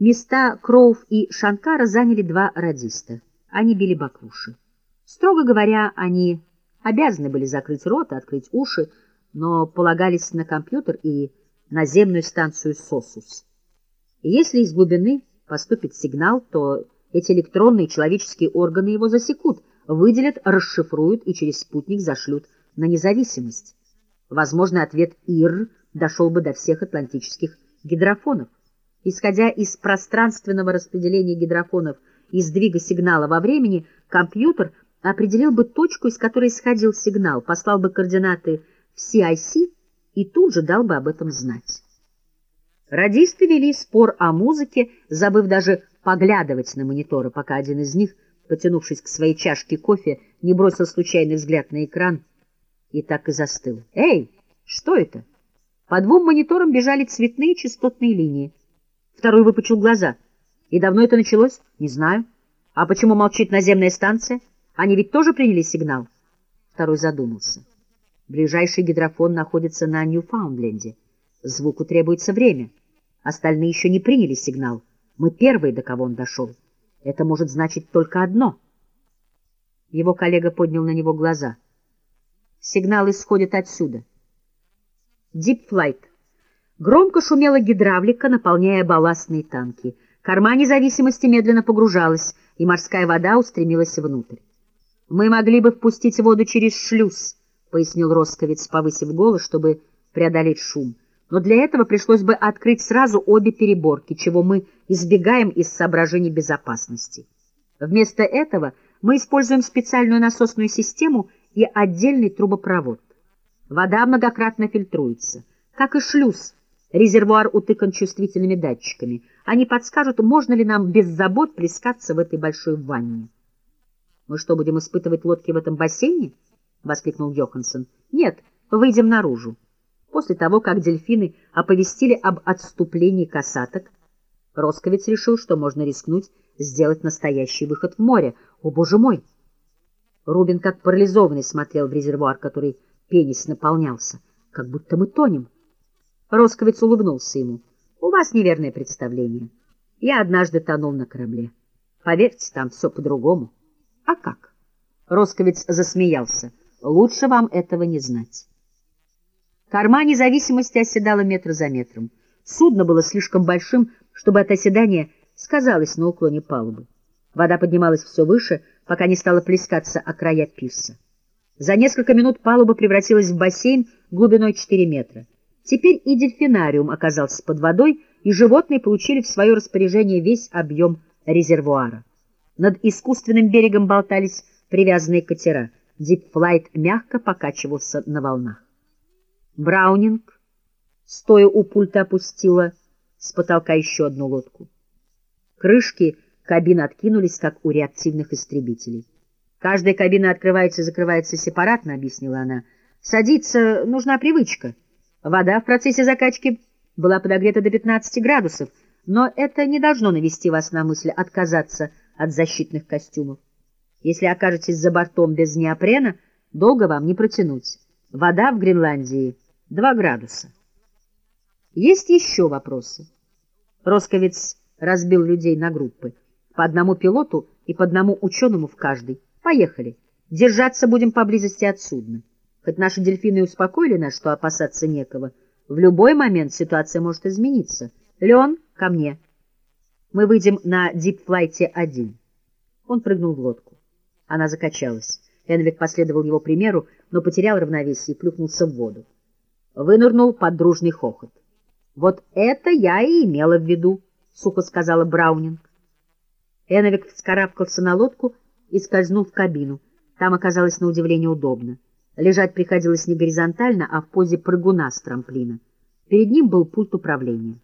Места Кроув и Шанкара заняли два радиста. Они били баклуши. Строго говоря, они обязаны были закрыть рот и открыть уши, но полагались на компьютер и наземную станцию «Сосус». Если из глубины поступит сигнал, то эти электронные человеческие органы его засекут, выделят, расшифруют и через спутник зашлют на независимость. Возможный ответ ИР дошел бы до всех атлантических гидрофонов. Исходя из пространственного распределения гидрофонов и сдвига сигнала во времени, компьютер определил бы точку, из которой исходил сигнал, послал бы координаты в CIC и тут же дал бы об этом знать. Радисты вели спор о музыке, забыв даже поглядывать на мониторы, пока один из них, потянувшись к своей чашке кофе, не бросил случайный взгляд на экран и так и застыл. «Эй, что это?» По двум мониторам бежали цветные частотные линии. Второй выпучил глаза. И давно это началось? Не знаю. А почему молчит наземная станция? Они ведь тоже приняли сигнал? Второй задумался. Ближайший гидрофон находится на Ньюфаундленде. Звуку требуется время. Остальные еще не приняли сигнал. Мы первые, до кого он дошел. Это может значить только одно. Его коллега поднял на него глаза. Сигнал исходит отсюда. Дипфлайт. Громко шумела гидравлика, наполняя балластные танки. Корма независимости медленно погружалась, и морская вода устремилась внутрь. «Мы могли бы впустить воду через шлюз», — пояснил Росковец, повысив голос, чтобы преодолеть шум. «Но для этого пришлось бы открыть сразу обе переборки, чего мы избегаем из соображений безопасности. Вместо этого мы используем специальную насосную систему и отдельный трубопровод. Вода многократно фильтруется, как и шлюз, Резервуар утыкан чувствительными датчиками. Они подскажут, можно ли нам без забот плескаться в этой большой ванне. — Мы что, будем испытывать лодки в этом бассейне? — воскликнул Йоханссон. — Нет, выйдем наружу. После того, как дельфины оповестили об отступлении касаток, Росковец решил, что можно рискнуть сделать настоящий выход в море. О, боже мой! Рубин, как парализованный, смотрел в резервуар, который пенис наполнялся. Как будто мы тонем. Росковец улыбнулся ему. «У вас неверное представление. Я однажды тонул на корабле. Поверьте, там все по-другому». «А как?» Росковец засмеялся. «Лучше вам этого не знать». Корма независимости оседала метр за метром. Судно было слишком большим, чтобы от оседания сказалось на уклоне палубы. Вода поднималась все выше, пока не стала плескаться о края пирса. За несколько минут палуба превратилась в бассейн глубиной 4 метра. Теперь и дельфинариум оказался под водой, и животные получили в свое распоряжение весь объем резервуара. Над искусственным берегом болтались привязанные катера. Дипфлайт мягко покачивался на волнах. Браунинг, стоя у пульта, опустила с потолка еще одну лодку. Крышки кабин откинулись, как у реактивных истребителей. «Каждая кабина открывается и закрывается сепаратно», — объяснила она. «Садиться нужна привычка». Вода в процессе закачки была подогрета до 15 градусов, но это не должно навести вас на мысль отказаться от защитных костюмов. Если окажетесь за бортом без неопрена, долго вам не протянуть. Вода в Гренландии 2 градуса. Есть еще вопросы. Росковец разбил людей на группы. По одному пилоту и по одному ученому в каждой. Поехали. Держаться будем поблизости от судна. Хоть наши дельфины успокоили нас, что опасаться некого, в любой момент ситуация может измениться. Леон, ко мне. Мы выйдем на дипфлайте один. Он прыгнул в лодку. Она закачалась. Энвик последовал его примеру, но потерял равновесие и плюхнулся в воду. Вынырнул под дружный хохот. «Вот это я и имела в виду», — сухо сказала Браунинг. Эновик вскарабкался на лодку и скользнул в кабину. Там оказалось на удивление удобно. Лежать приходилось не горизонтально, а в позе прыгуна с трамплина. Перед ним был пульт управления.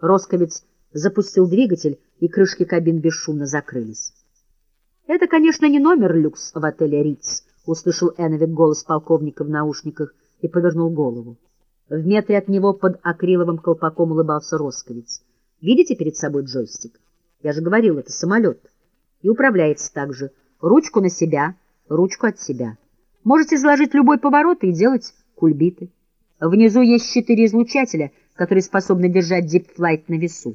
Росковец запустил двигатель, и крышки кабин бесшумно закрылись. «Это, конечно, не номер люкс в отеле «Риц», — услышал Эновик голос полковника в наушниках и повернул голову. В метре от него под акриловым колпаком улыбался Росковец. «Видите перед собой джойстик? Я же говорил, это самолет. И управляется так же. Ручку на себя, ручку от себя». Можете заложить любой поворот и делать кульбиты. Внизу есть четыре излучателя, которые способны держать дипфлайт на весу.